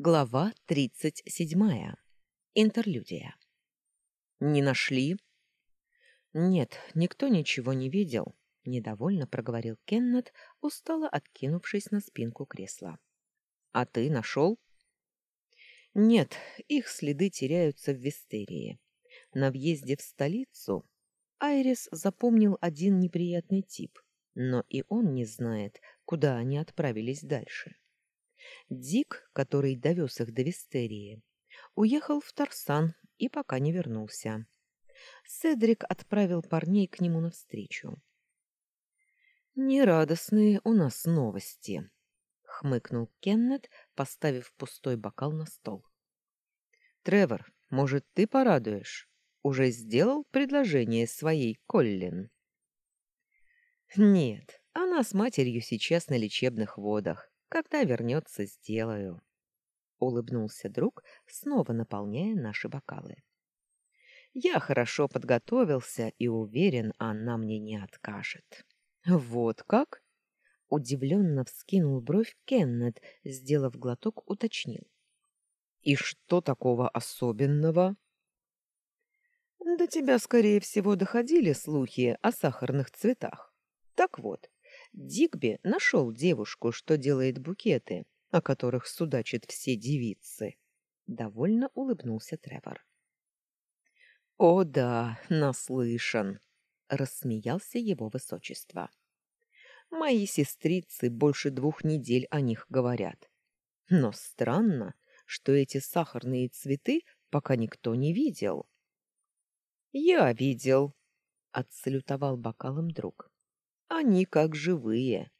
Глава тридцать седьмая. Интерлюдия. «Не нашли?» «Нет, никто ничего не видел», — недовольно проговорил Кеннет, устало откинувшись на спинку кресла. «А ты нашел?» «Нет, их следы теряются в Вестерии. На въезде в столицу Айрис запомнил один неприятный тип, но и он не знает, куда они отправились дальше». Дик, который довез их до Вестерии, уехал в Тарсан и пока не вернулся. Седрик отправил парней к нему навстречу. «Нерадостные у нас новости», — хмыкнул Кеннет, поставив пустой бокал на стол. «Тревор, может, ты порадуешь? Уже сделал предложение своей Коллин?» «Нет, она с матерью сейчас на лечебных водах. Когда вернется, сделаю. Улыбнулся друг, снова наполняя наши бокалы. Я хорошо подготовился и уверен, она мне не откажет. Вот как? Удивленно вскинул бровь Кеннет, сделав глоток, уточнил. И что такого особенного? До тебя, скорее всего, доходили слухи о сахарных цветах. Так вот, Дигби нашел девушку, что делает букеты, о которых судачат все девицы. Довольно улыбнулся Тревор. «О да, наслышан!» — рассмеялся его высочество. «Мои сестрицы больше двух недель о них говорят. Но странно, что эти сахарные цветы пока никто не видел». «Я видел», — отсалютовал бокалом друг. Они как живые.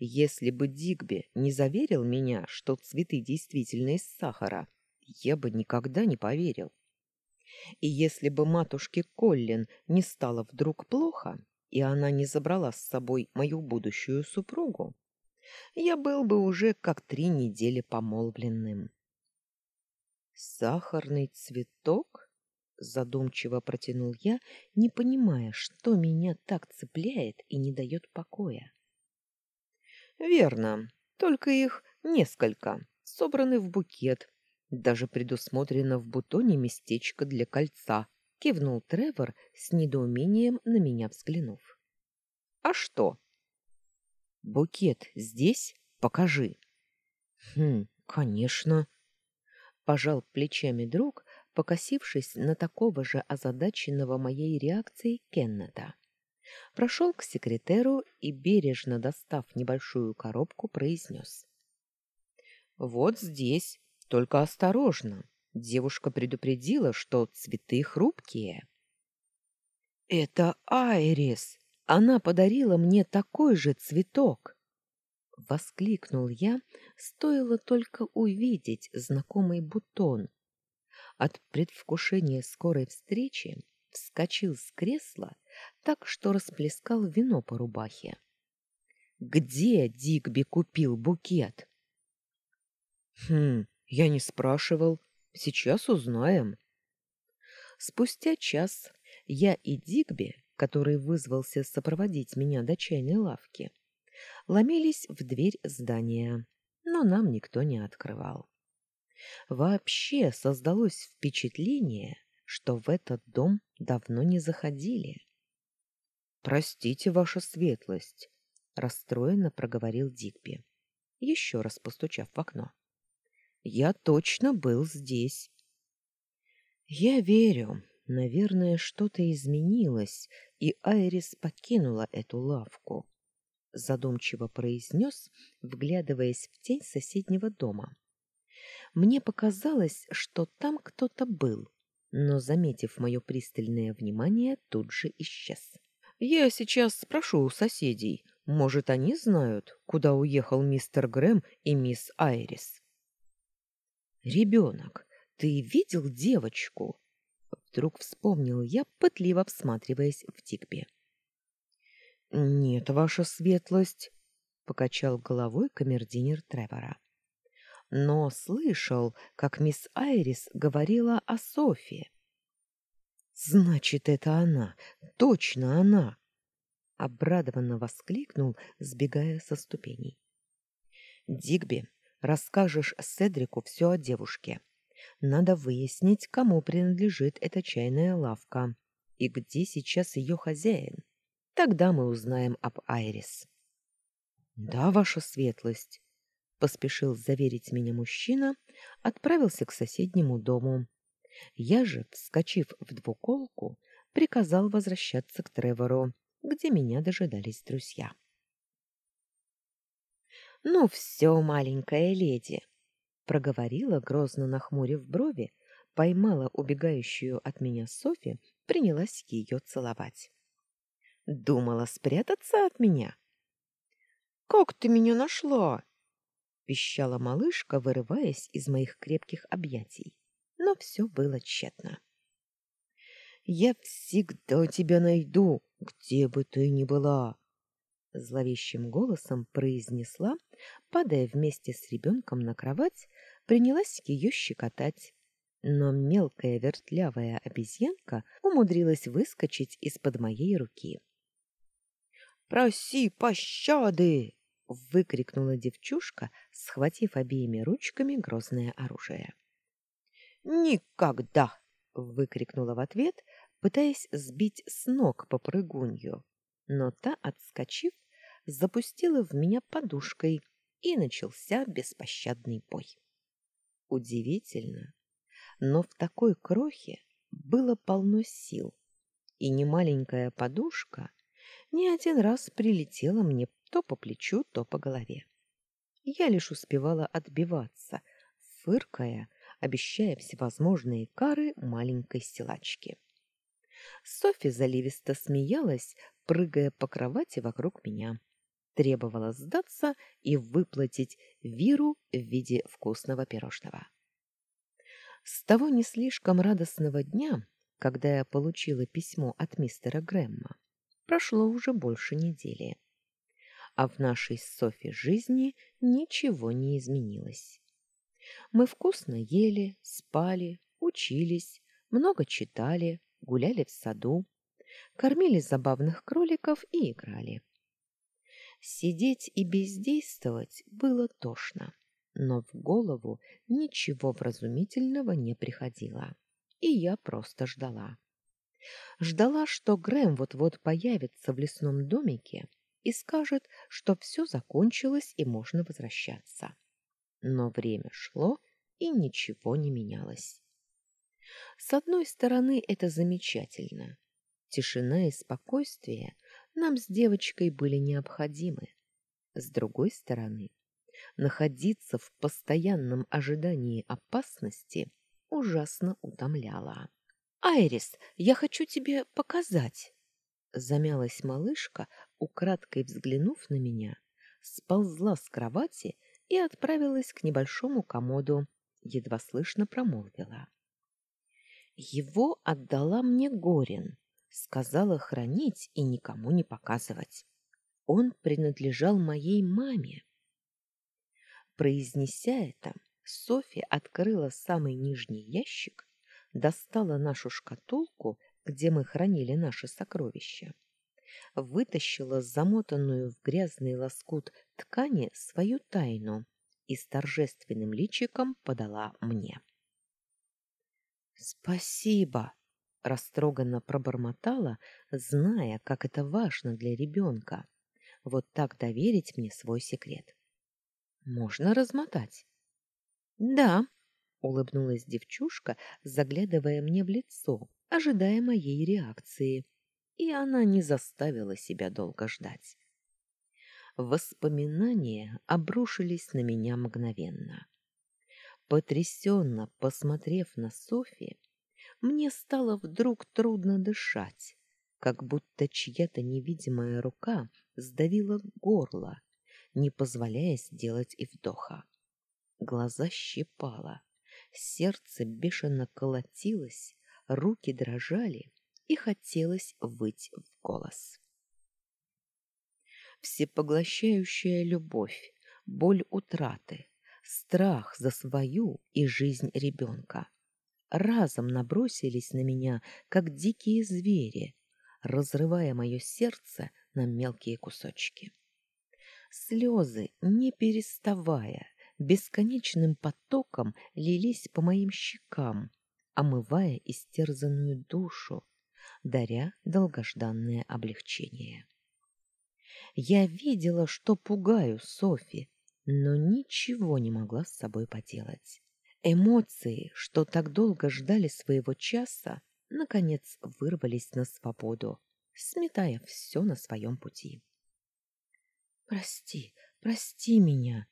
Если бы Дигби не заверил меня, что цветы действительно из сахара, я бы никогда не поверил. И если бы матушке Коллин не стало вдруг плохо, и она не забрала с собой мою будущую супругу, я был бы уже как три недели помолвленным. Сахарный цветок? Задумчиво протянул я, не понимая, что меня так цепляет и не дает покоя. Верно, только их несколько, собраны в букет. Даже предусмотрено в бутоне местечко для кольца, кивнул Тревор с недоумением на меня взглянув. А что? Букет здесь? Покажи. Хм, конечно. Пожал плечами друг, покосившись на такого же озадаченного моей реакцией Кеннета. Прошел к секретеру и, бережно достав небольшую коробку, произнес. «Вот здесь, только осторожно. Девушка предупредила, что цветы хрупкие». «Это Айрис! Она подарила мне такой же цветок!» Воскликнул я, стоило только увидеть знакомый бутон, от предвкушения скорой встречи вскочил с кресла так, что расплескал вино по рубахе. «Где Дигби купил букет?» «Хм, я не спрашивал. Сейчас узнаем». Спустя час я и Дигби, который вызвался сопроводить меня до чайной лавки, ломились в дверь здания, но нам никто не открывал. Вообще создалось впечатление, что в этот дом давно не заходили. «Простите, ваша светлость», — расстроенно проговорил Дигби, еще раз постучав в окно. «Я точно был здесь». «Я верю. Наверное, что-то изменилось, и Айрис покинула эту лавку», — задумчиво произнес, вглядываясь в тень соседнего дома. Мне показалось, что там кто-то был, но, заметив мое пристальное внимание, тут же исчез. «Я сейчас спрошу у соседей. Может, они знают, куда уехал мистер Грэм и мисс Айрис?» «Ребенок, ты видел девочку?» Вдруг вспомнил я, пытливо всматриваясь в Тикбе. «Нет, ваша светлость», — покачал головой камердинер Тревора но слышал, как мисс Айрис говорила о Софии. Значит, это она, точно она, обрадованно воскликнул, сбегая со ступеней. Дигби, Расскажешь Седрику все о девушке. Надо выяснить, кому принадлежит эта чайная лавка и где сейчас ее хозяин. Тогда мы узнаем об Айрис. — Да, ваша светлость, — поспешил заверить меня мужчина, отправился к соседнему дому. Я же, вскочив в двуколку, приказал возвращаться к Тревору, где меня дожидались друзья. — Ну все, маленькая леди, — проговорила, грозно нахмурив брови, поймала убегающую от меня Софи, принялась ее целовать. — Думала спрятаться от меня? — Как ты меня нашла? — пищала малышка, вырываясь из моих крепких объятий. Но все было тщетно. — Я всегда тебя найду, где бы ты ни была, зловещим голосом произнесла, падая вместе с ребенком на кровать, принялась ее щекотать. Но мелкая вертлявая обезьянка умудрилась выскочить из-под моей руки. «Проси пощады!» — выкрикнула девчушка, схватив обеими ручками грозное оружие. «Никогда!» — выкрикнула в ответ, пытаясь сбить с ног попрыгунью. Но та, отскочив, запустила в меня подушкой, и начался беспощадный бой. Удивительно, но в такой крохе было полно сил, и немаленькая подушка не один раз прилетела мне то по плечу, то по голове. Я лишь успевала отбиваться, фыркая, обещая всевозможные кары маленькой силачки. Софи заливисто смеялась, прыгая по кровати вокруг меня требовала сдаться и выплатить Виру в виде вкусного пирожного. С того не слишком радостного дня, когда я получила письмо от мистера Грэмма, прошло уже больше недели. А в нашей с Софи жизни ничего не изменилось. Мы вкусно ели, спали, учились, много читали, гуляли в саду, кормили забавных кроликов и играли. Сидеть и бездействовать было тошно, но в голову ничего вразумительного не приходило, и я просто ждала. Ждала, что Грэм вот-вот появится в лесном домике и скажет, что все закончилось и можно возвращаться. Но время шло, и ничего не менялось. С одной стороны, это замечательно. Тишина и спокойствие нам с девочкой были необходимы. С другой стороны, находиться в постоянном ожидании опасности ужасно утомляло. «Айрис, я хочу тебе показать!» Замялась малышка, украдкой взглянув на меня, сползла с кровати и отправилась к небольшому комоду, едва слышно промолвила. «Его отдала мне Горин сказала хранить и никому не показывать. Он принадлежал моей маме. Произнеся это, Софья открыла самый нижний ящик, достала нашу шкатулку, где мы хранили наши сокровища, вытащила замотанную в грязный лоскут ткани свою тайну и с торжественным личиком подала мне. «Спасибо!» растроганно пробормотала, зная, как это важно для ребенка. Вот так доверить мне свой секрет. Можно размотать. Да, улыбнулась девчушка, заглядывая мне в лицо, ожидая моей реакции. И она не заставила себя долго ждать. Воспоминания обрушились на меня мгновенно. Потрясенно посмотрев на Софи, мне стало вдруг трудно дышать, как будто чья-то невидимая рука сдавила горло, не позволяя сделать и вдоха. Глаза щипало, сердце бешено колотилось, руки дрожали, и хотелось выть в голос. Всепоглощающая любовь, боль утраты, страх за свою и жизнь ребенка — разом набросились на меня, как дикие звери, разрывая мое сердце на мелкие кусочки. Слезы, не переставая, бесконечным потоком лились по моим щекам, омывая истерзанную душу, даря долгожданное облегчение. Я видела, что пугаю Софи, но ничего не могла с собой поделать. Эмоции, что так долго ждали своего часа, наконец вырвались на свободу, сметая все на своем пути. «Прости, прости меня!» —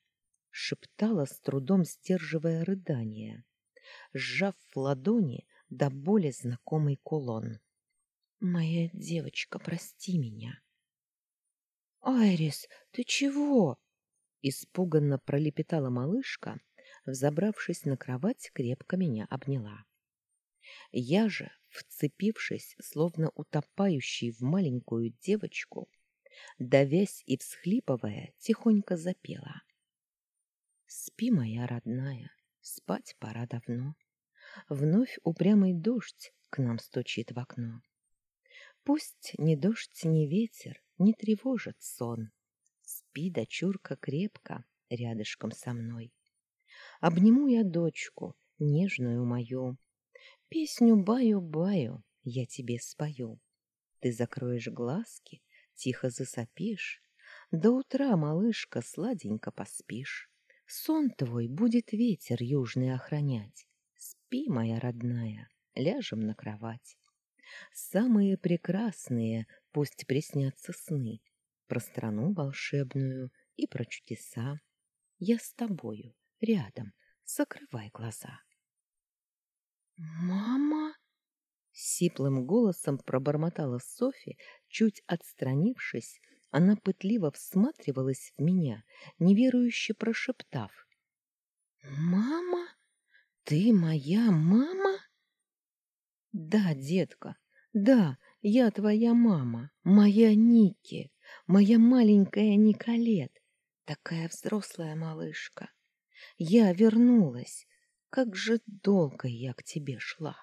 шептала, с трудом сдерживая рыдание, сжав в ладони до боли знакомый кулон. «Моя девочка, прости меня!» «Айрис, ты чего?» — испуганно пролепетала малышка, взобравшись на кровать, крепко меня обняла. Я же, вцепившись, словно утопающий в маленькую девочку, давясь и всхлипывая, тихонько запела. «Спи, моя родная, спать пора давно. Вновь упрямый дождь к нам стучит в окно. Пусть ни дождь, ни ветер не тревожат сон. Спи, дочурка, крепко рядышком со мной. Обниму я дочку, нежную мою. Песню баю-баю я тебе спою. Ты закроешь глазки, тихо засопишь. До утра, малышка, сладенько поспишь. Сон твой будет ветер южный охранять. Спи, моя родная, ляжем на кровать. Самые прекрасные пусть приснятся сны Про страну волшебную и про чудеса. Я с тобою, рядом, закрывай глаза. «Мама?» — сиплым голосом пробормотала Софи, чуть отстранившись, она пытливо всматривалась в меня, неверующе прошептав. «Мама? Ты моя мама?» «Да, детка, да, я твоя мама, моя Ники, моя маленькая Николет, такая взрослая малышка. Я вернулась. Как же долго я к тебе шла.